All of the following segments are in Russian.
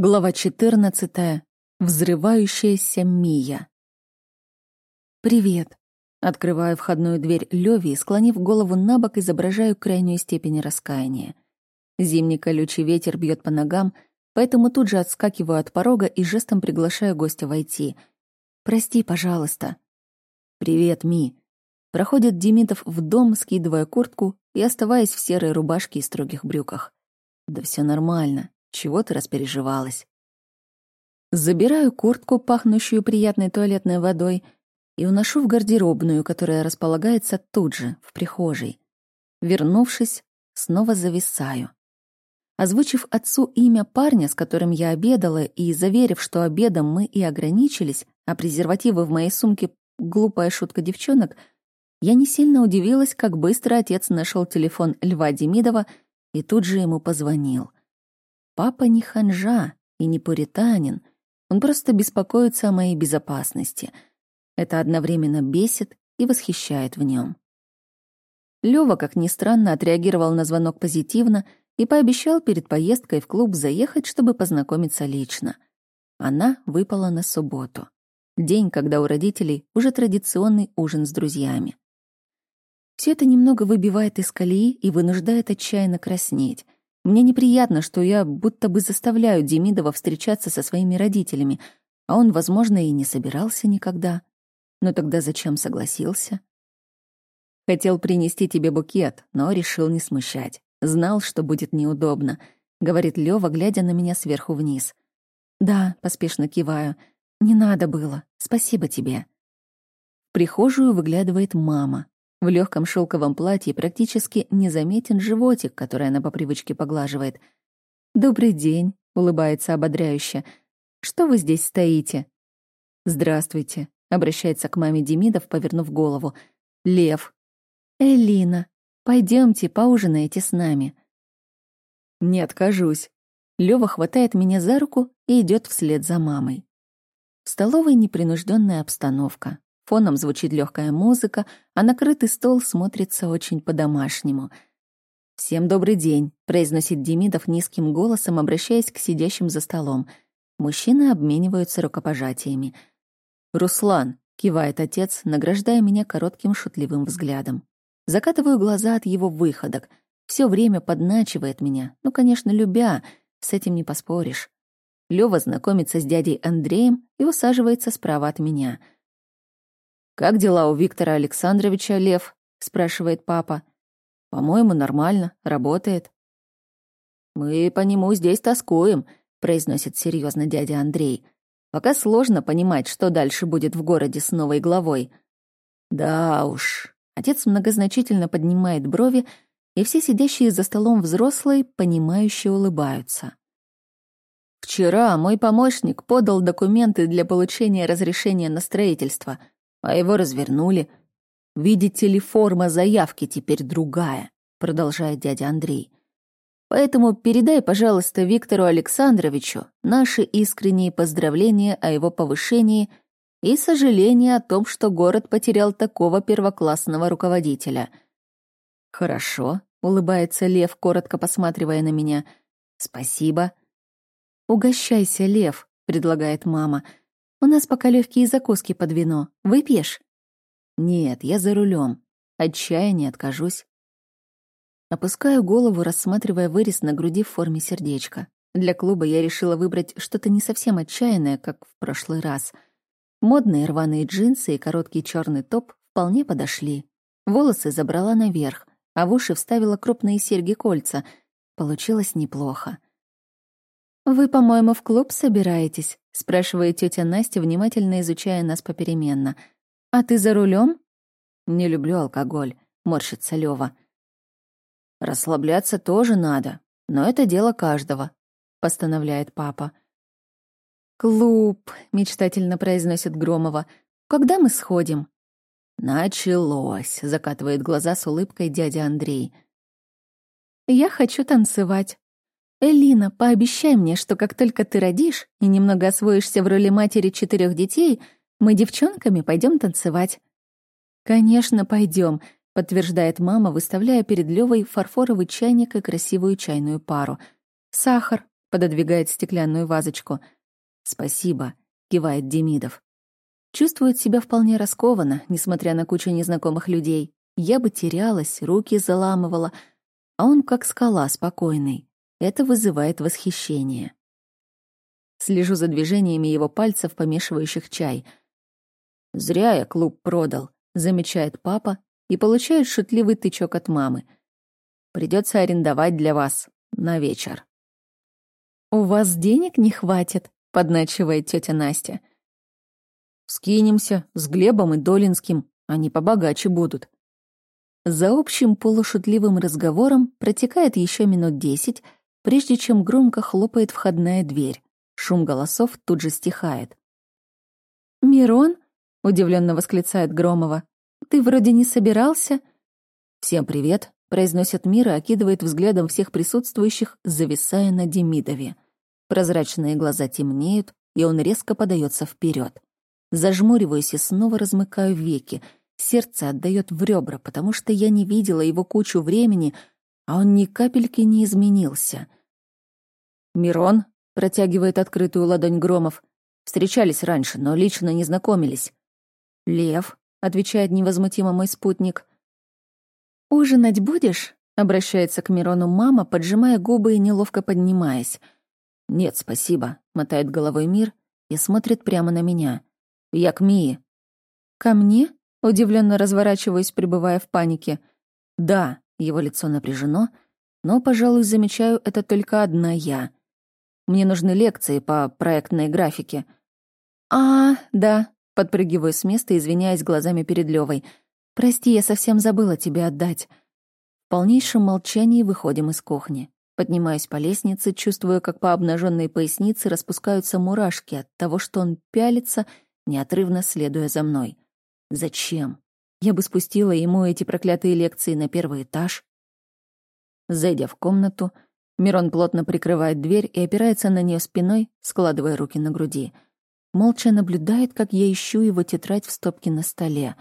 Глава 14. Взрывающаяся Мия. «Привет». Открываю входную дверь Лёви и, склонив голову на бок, изображаю крайнюю степень раскаяния. Зимний колючий ветер бьет по ногам, поэтому тут же отскакиваю от порога и жестом приглашаю гостя войти. «Прости, пожалуйста». «Привет, Ми». Проходит Демидов в дом, скидывая куртку и оставаясь в серой рубашке и строгих брюках. «Да все нормально. Чего ты распереживалась? Забираю куртку, пахнущую приятной туалетной водой, и уношу в гардеробную, которая располагается тут же, в прихожей. Вернувшись, снова зависаю. Озвучив отцу имя парня, с которым я обедала, и заверив, что обедом мы и ограничились, а презервативы в моей сумке — глупая шутка девчонок, я не сильно удивилась, как быстро отец нашел телефон Льва Демидова и тут же ему позвонил. Папа не ханжа и не пуританин, он просто беспокоится о моей безопасности. Это одновременно бесит и восхищает в нем. Лёва, как ни странно, отреагировал на звонок позитивно и пообещал перед поездкой в клуб заехать, чтобы познакомиться лично. Она выпала на субботу. День, когда у родителей уже традиционный ужин с друзьями. Все это немного выбивает из колеи и вынуждает отчаянно краснеть — мне неприятно, что я будто бы заставляю Демидова встречаться со своими родителями, а он, возможно, и не собирался никогда. Но тогда зачем согласился? Хотел принести тебе букет, но решил не смущать. Знал, что будет неудобно, говорит Лёва, глядя на меня сверху вниз. Да, поспешно киваю. Не надо было. Спасибо тебе. В прихожую выглядывает мама. В легком шелковом платье практически незаметен животик, который она по привычке поглаживает. «Добрый день», — улыбается ободряюще. «Что вы здесь стоите?» «Здравствуйте», — обращается к маме Демидов, повернув голову. «Лев». «Элина, пойдемте, поужинайте с нами». «Не откажусь». Лёва хватает меня за руку и идет вслед за мамой. В столовой непринужденная обстановка. Фоном звучит легкая музыка, а накрытый стол смотрится очень по-домашнему. «Всем добрый день», — произносит Демидов низким голосом, обращаясь к сидящим за столом. Мужчины обмениваются рукопожатиями. «Руслан», — кивает отец, награждая меня коротким шутливым взглядом. Закатываю глаза от его выходок. Все время подначивает меня. Ну, конечно, любя. С этим не поспоришь. Лёва знакомится с дядей Андреем и усаживается справа от меня — «Как дела у Виктора Александровича, Лев?» — спрашивает папа. «По-моему, нормально, работает». «Мы по нему здесь тоскуем», — произносит серьезно дядя Андрей. «Пока сложно понимать, что дальше будет в городе с новой главой». «Да уж». Отец многозначительно поднимает брови, и все сидящие за столом взрослые, понимающие, улыбаются. «Вчера мой помощник подал документы для получения разрешения на строительство», а его развернули. Видите ли, форма заявки теперь другая, продолжает дядя Андрей. Поэтому передай, пожалуйста, Виктору Александровичу наши искренние поздравления о его повышении и сожаление о том, что город потерял такого первоклассного руководителя. Хорошо, улыбается Лев, коротко посматривая на меня. Спасибо. Угощайся, Лев, предлагает мама. У нас пока легкие закуски под вино. Выпьешь?» «Нет, я за рулем. От чая не откажусь». Опускаю голову, рассматривая вырез на груди в форме сердечка. Для клуба я решила выбрать что-то не совсем отчаянное, как в прошлый раз. Модные рваные джинсы и короткий черный топ вполне подошли. Волосы забрала наверх, а в уши вставила крупные серьги-кольца. Получилось неплохо. «Вы, по-моему, в клуб собираетесь?» — спрашивает тетя Настя, внимательно изучая нас попеременно. «А ты за рулем? «Не люблю алкоголь», — морщится Лёва. «Расслабляться тоже надо, но это дело каждого», — постановляет папа. «Клуб», — мечтательно произносит Громова. «Когда мы сходим?» «Началось», — закатывает глаза с улыбкой дядя Андрей. «Я хочу танцевать», «Элина, пообещай мне, что как только ты родишь и немного освоишься в роли матери четырех детей, мы девчонками пойдем танцевать». «Конечно, пойдем», — подтверждает мама, выставляя перед Левой фарфоровый чайник и красивую чайную пару. «Сахар, пододвигает стеклянную вазочку. «Спасибо», — кивает Демидов. Чувствует себя вполне раскованно, несмотря на кучу незнакомых людей. Я бы терялась, руки заламывала, а он как скала спокойный. Это вызывает восхищение. Слежу за движениями его пальцев, помешивающих чай. «Зря я клуб продал», — замечает папа и получает шутливый тычок от мамы. «Придется арендовать для вас на вечер». «У вас денег не хватит», — подначивает тетя Настя. «Скинемся с Глебом и Долинским, они побогаче будут». За общим полушутливым разговором протекает еще минут десять, прежде чем громко хлопает входная дверь. Шум голосов тут же стихает. «Мирон?» — удивленно восклицает Громова. «Ты вроде не собирался?» «Всем привет», — произносит Мира, окидывает взглядом всех присутствующих, зависая на Демидове. Прозрачные глаза темнеют, и он резко подается вперед. Зажмуриваюсь и снова размыкаю веки. Сердце отдает в ребра, потому что я не видела его кучу времени, а он ни капельки не изменился. «Мирон», Протягивает открытую ладонь Громов. Встречались раньше, но лично не знакомились. «Лев», — отвечает невозмутимо мой спутник. «Ужинать будешь?» — обращается к Мирону мама, поджимая губы и неловко поднимаясь. «Нет, спасибо», — мотает головой Мир и смотрит прямо на меня. «Я к Мии». «Ко мне?» — удивленно разворачиваюсь, пребывая в панике. «Да», — его лицо напряжено, но, пожалуй, замечаю это только одна я. Мне нужны лекции по проектной графике». «А, да», — подпрыгиваю с места, извиняясь глазами перед Левой. «Прости, я совсем забыла тебе отдать». В полнейшем молчании выходим из кухни. Поднимаюсь по лестнице, чувствую, как по обнаженной пояснице распускаются мурашки от того, что он пялится, неотрывно следуя за мной. Зачем? Я бы спустила ему эти проклятые лекции на первый этаж. Зайдя в комнату, Мирон плотно прикрывает дверь и опирается на нее спиной, складывая руки на груди. Молча наблюдает, как я ищу его тетрадь в стопке на столе.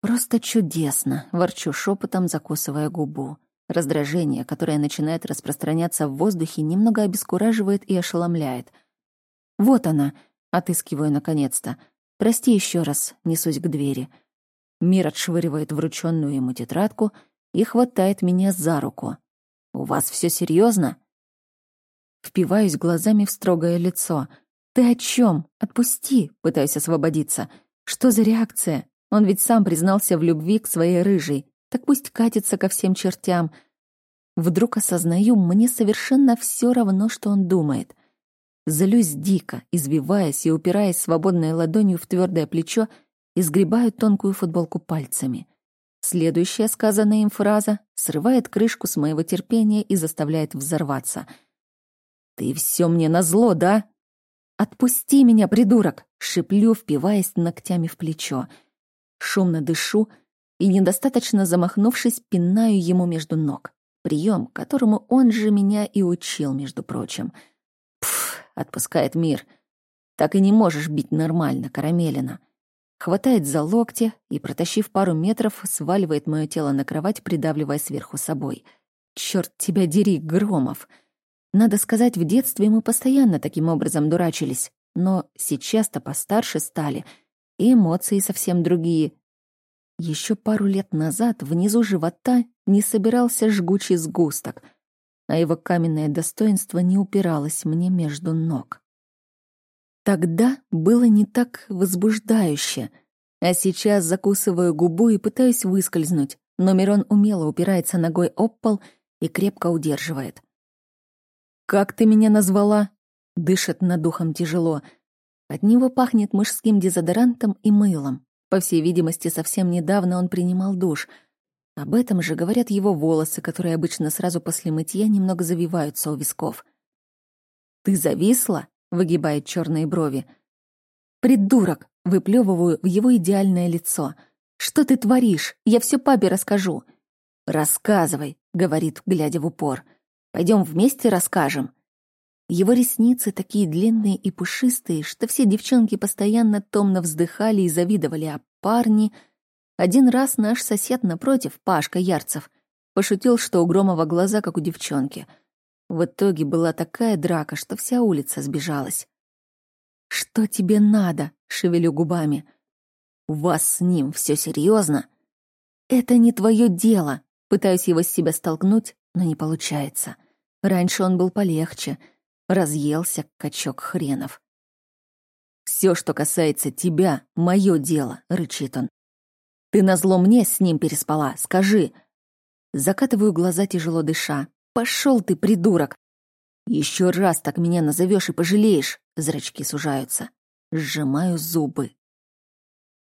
«Просто чудесно!» — ворчу шепотом, закусывая губу. Раздражение, которое начинает распространяться в воздухе, немного обескураживает и ошеломляет. «Вот она!» — отыскиваю наконец-то. «Прости еще раз», — несусь к двери. Мир отшвыривает врученную ему тетрадку и хватает меня за руку. У вас все серьезно? Впиваюсь глазами в строгое лицо. Ты о чем? Отпусти, пытаюсь освободиться. Что за реакция? Он ведь сам признался в любви к своей рыжей. Так пусть катится ко всем чертям. Вдруг осознаю, мне совершенно все равно, что он думает. Злюсь дико, извиваясь и упираясь свободной ладонью в твердое плечо и сгребаю тонкую футболку пальцами. Следующая сказанная им фраза срывает крышку с моего терпения и заставляет взорваться. «Ты все мне назло, да?» «Отпусти меня, придурок!» — шиплю, впиваясь ногтями в плечо. Шумно дышу и, недостаточно замахнувшись, пинаю ему между ног. Прием, которому он же меня и учил, между прочим. «Пф!» — отпускает мир. «Так и не можешь бить нормально, Карамелина хватает за локти и, протащив пару метров, сваливает мое тело на кровать, придавливая сверху собой. Черт тебя дери, Громов! Надо сказать, в детстве мы постоянно таким образом дурачились, но сейчас-то постарше стали, и эмоции совсем другие. Еще пару лет назад внизу живота не собирался жгучий сгусток, а его каменное достоинство не упиралось мне между ног. Тогда было не так возбуждающе, а сейчас закусываю губу и пытаюсь выскользнуть, но Мирон умело упирается ногой об пол и крепко удерживает. «Как ты меня назвала?» Дышит над духом тяжело. От него пахнет мужским дезодорантом и мылом. По всей видимости, совсем недавно он принимал душ. Об этом же говорят его волосы, которые обычно сразу после мытья немного завиваются у висков. «Ты зависла?» Выгибает черные брови. «Придурок!» — выплевываю в его идеальное лицо. «Что ты творишь? Я все папе расскажу». «Рассказывай», — говорит, глядя в упор. Пойдем вместе расскажем». Его ресницы такие длинные и пушистые, что все девчонки постоянно томно вздыхали и завидовали, а парни... Один раз наш сосед напротив, Пашка Ярцев, пошутил, что у Громова глаза, как у девчонки — В итоге была такая драка, что вся улица сбежалась. «Что тебе надо?» — шевелю губами. «У вас с ним все серьезно? «Это не твое дело!» Пытаюсь его с себя столкнуть, но не получается. Раньше он был полегче. Разъелся, качок хренов. Все, что касается тебя, мое дело», — рычит он. «Ты назло мне с ним переспала, скажи!» Закатываю глаза, тяжело дыша. Пошел ты, придурок! Еще раз так меня назовешь и пожалеешь. Зрачки сужаются. Сжимаю зубы.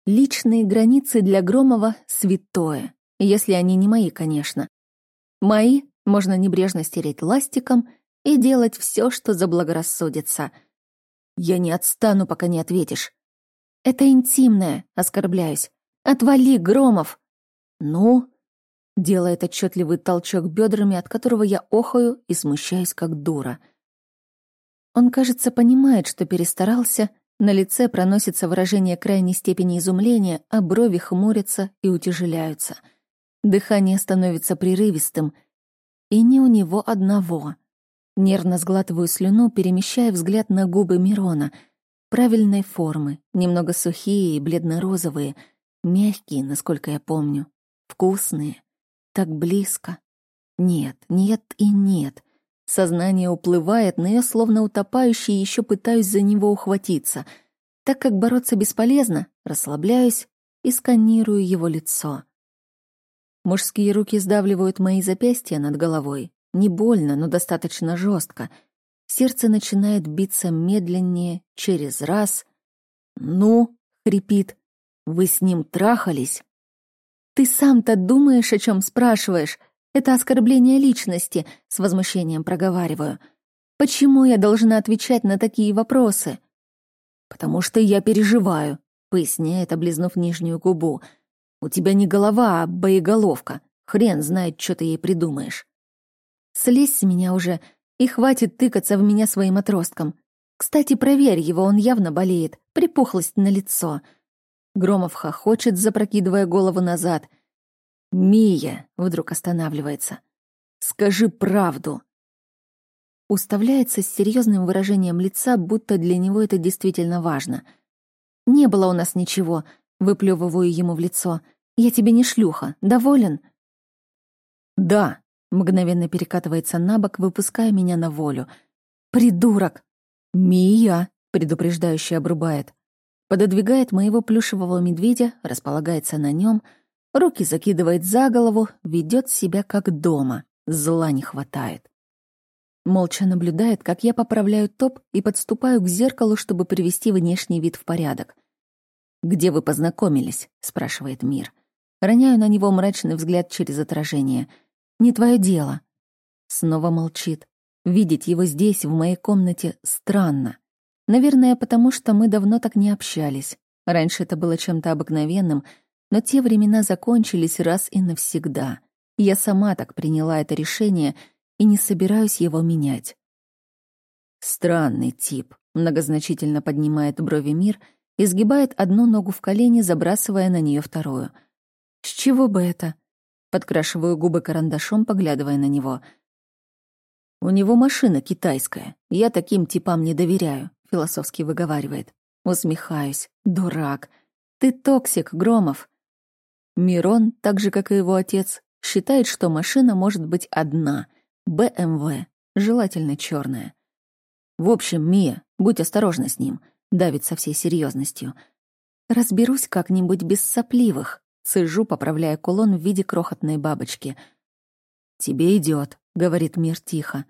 Личные границы для Громова — святое. Если они не мои, конечно. Мои можно небрежно стереть ластиком и делать все, что заблагорассудится. Я не отстану, пока не ответишь. Это интимное, оскорбляюсь. Отвали, Громов. Ну, делает отчетливый толчок бедрами, от которого я охаю и смущаюсь, как дура. Он, кажется, понимает, что перестарался, на лице проносится выражение крайней степени изумления, а брови хмурятся и утяжеляются. Дыхание становится прерывистым, и не у него одного. Нервно сглатываю слюну, перемещая взгляд на губы Мирона. Правильной формы, немного сухие и бледно-розовые, мягкие, насколько я помню, вкусные. Так близко. Нет, нет и нет. Сознание уплывает, но я, словно утопающий, еще пытаюсь за него ухватиться. Так как бороться бесполезно, расслабляюсь и сканирую его лицо. Мужские руки сдавливают мои запястья над головой. Не больно, но достаточно жестко. Сердце начинает биться медленнее, через раз. «Ну», — хрипит, — «вы с ним трахались?» «Ты сам-то думаешь, о чем спрашиваешь? Это оскорбление личности», — с возмущением проговариваю. «Почему я должна отвечать на такие вопросы?» «Потому что я переживаю», — поясняет, облизнув нижнюю губу. «У тебя не голова, а боеголовка. Хрен знает, что ты ей придумаешь». «Слезь с меня уже, и хватит тыкаться в меня своим отростком. Кстати, проверь его, он явно болеет. Припухлость на лицо». Громов хохочет, запрокидывая голову назад. «Мия!» — вдруг останавливается. «Скажи правду!» Уставляется с серьезным выражением лица, будто для него это действительно важно. «Не было у нас ничего», — выплевываю ему в лицо. «Я тебе не шлюха. Доволен?» «Да», — мгновенно перекатывается на бок, выпуская меня на волю. «Придурок!» «Мия!» — предупреждающе обрубает пододвигает моего плюшевого медведя, располагается на нем, руки закидывает за голову, ведет себя как дома, зла не хватает. Молча наблюдает, как я поправляю топ и подступаю к зеркалу, чтобы привести внешний вид в порядок. «Где вы познакомились?» — спрашивает Мир. Роняю на него мрачный взгляд через отражение. «Не твое дело». Снова молчит. Видеть его здесь, в моей комнате, странно. Наверное, потому что мы давно так не общались. Раньше это было чем-то обыкновенным, но те времена закончились раз и навсегда. Я сама так приняла это решение и не собираюсь его менять. Странный тип, многозначительно поднимает брови мир и сгибает одну ногу в колени, забрасывая на нее вторую. С чего бы это? Подкрашиваю губы карандашом, поглядывая на него. У него машина китайская. Я таким типам не доверяю философски выговаривает. Усмехаюсь. Дурак. Ты токсик, Громов. Мирон, так же, как и его отец, считает, что машина может быть одна. БМВ. Желательно черная. В общем, Мия, будь осторожна с ним. Давит со всей серьезностью. Разберусь как-нибудь без сопливых. Цежу, поправляя кулон в виде крохотной бабочки. «Тебе идет, говорит Мир тихо.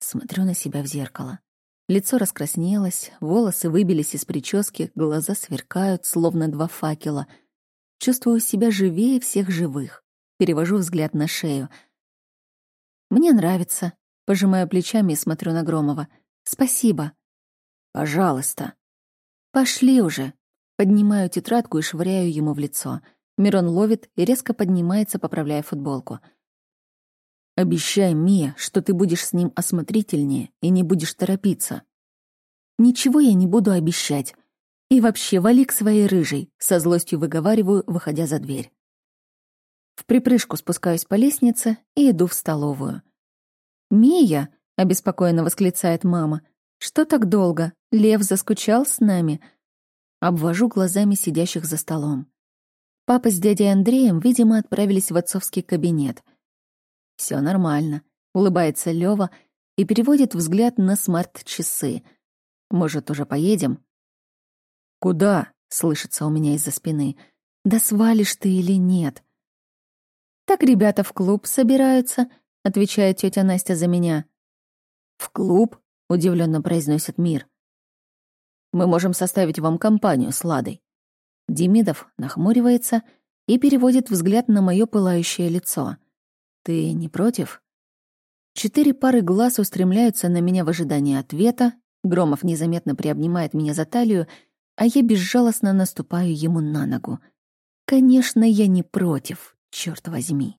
Смотрю на себя в зеркало. Лицо раскраснелось, волосы выбились из прически, глаза сверкают, словно два факела. Чувствую себя живее всех живых. Перевожу взгляд на шею. «Мне нравится», — пожимаю плечами и смотрю на Громова. «Спасибо». «Пожалуйста». «Пошли уже». Поднимаю тетрадку и швыряю ему в лицо. Мирон ловит и резко поднимается, поправляя футболку. Обещай, Мия, что ты будешь с ним осмотрительнее и не будешь торопиться. Ничего я не буду обещать. И вообще, вали к своей рыжей, со злостью выговариваю, выходя за дверь. В припрыжку спускаюсь по лестнице и иду в столовую. «Мия!» — обеспокоенно восклицает мама. «Что так долго? Лев заскучал с нами?» Обвожу глазами сидящих за столом. Папа с дядей Андреем, видимо, отправились в отцовский кабинет. Все нормально», — улыбается Лева и переводит взгляд на смарт-часы. «Может, уже поедем?» «Куда?» — слышится у меня из-за спины. «Да свалишь ты или нет?» «Так ребята в клуб собираются», — отвечает тетя Настя за меня. «В клуб?» — удивленно произносит Мир. «Мы можем составить вам компанию с Ладой». Демидов нахмуривается и переводит взгляд на мое пылающее лицо. «Ты не против?» Четыре пары глаз устремляются на меня в ожидании ответа, Громов незаметно приобнимает меня за талию, а я безжалостно наступаю ему на ногу. Конечно, я не против, черт возьми.